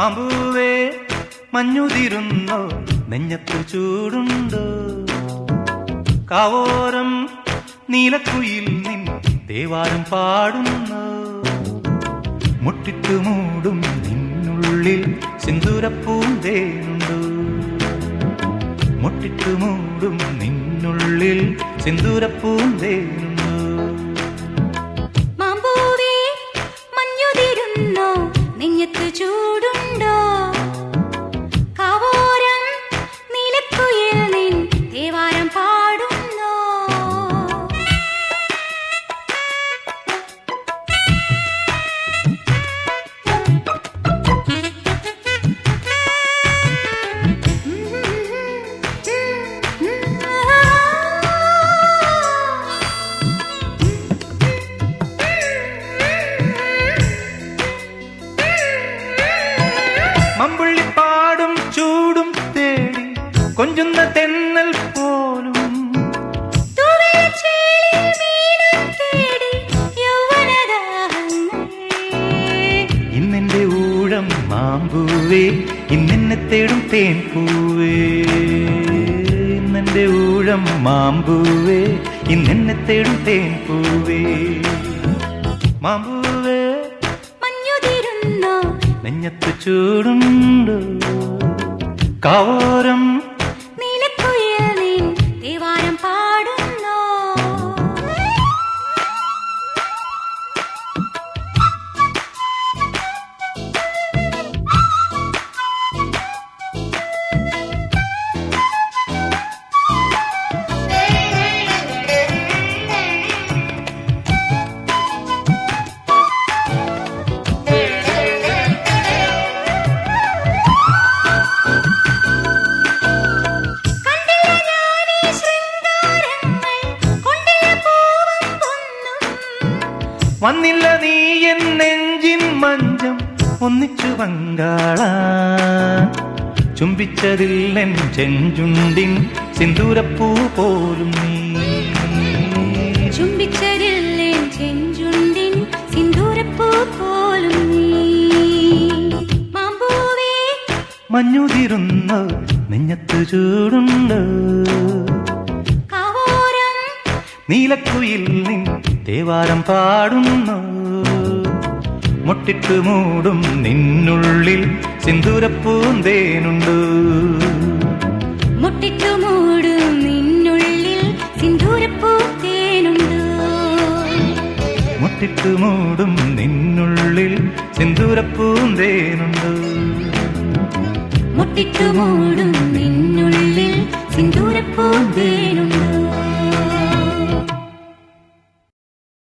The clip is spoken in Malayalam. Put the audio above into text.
മാമ്പൂവേ മഞ്ഞുതിരുന്നോ നെഞ്ഞത്തു ചൂടുണ്ടോ? കാവോരം നീലക്കുയിൽ നിൻ ദേവാരം പാടുന്നു? മുട്ടിട്ടു മൂടും നിന്നുള്ളിൽ സിന്ദൂരപ്പൂന്തേനുണ്ടോ മുട്ടിട്ടു മൂടും നിന്നുള്ളിൽ സിന്ദൂരപ്പൂന്തേനുണ്ടോ കൊഞ്ചുന്ന തെന്നൽ പോലും. ഇന്നെന്റെ ഊഴം മാമ്പൂവേ ഇന്നെന്നെ തേടും തേൻ പൂവേ ഇന്നെന്റെ ഊഴം മാമ്പൂവേ ഇന്നെന്നെ തേടും തേൻ പൂവേ മാമ്പൂവേ മഞ്ഞുതിരുന്നോ? നെഞ്ഞത്ത് ചൂടുണ്ട്? കാവോരം വന്നില്ല നീ എൻ നെഞ്ചിൻ മഞ്ചം ഒന്നിച്ചു പങ്കാള. എൻ ചെഞ്ചുണ്ടിൻ സിന്ദൂരപ്പൂ പോലും നീ. ചുംബിച്ചരില്ലേ ചെഞ്ചുണ്ടിൻ സിന്ദൂരപ്പൂ പോലും നീ. മാമ്പൂവേ. മഞ്ഞുതിരുന്നു നെഞ്ഞത്ത് ചൂടുണ്ട്. നീലക്കുയിൽ നിൻ തേവാരം പാടുന്നു. മുട്ടിട്ട് മൂടും നിന്നുള്ളിൽ സിന്ദൂരപ്പൂന്തേനുണ്ട്. മുട്ടിട്ടു മൂടും നിന്നുള്ളിൽ സിന്ദൂരപ്പൂന്തേനുണ്ട്. മുട്ടിട്ട് മൂടും നിന്നുള്ളിൽ സിന്ദൂരപ്പൂന്തേനുണ്ട്. മുട്ടിട്ടു മൂടും നിന്നുള്ളിൽ സിന്ദൂരപ്പൂന്തേ തേനുണ്ട്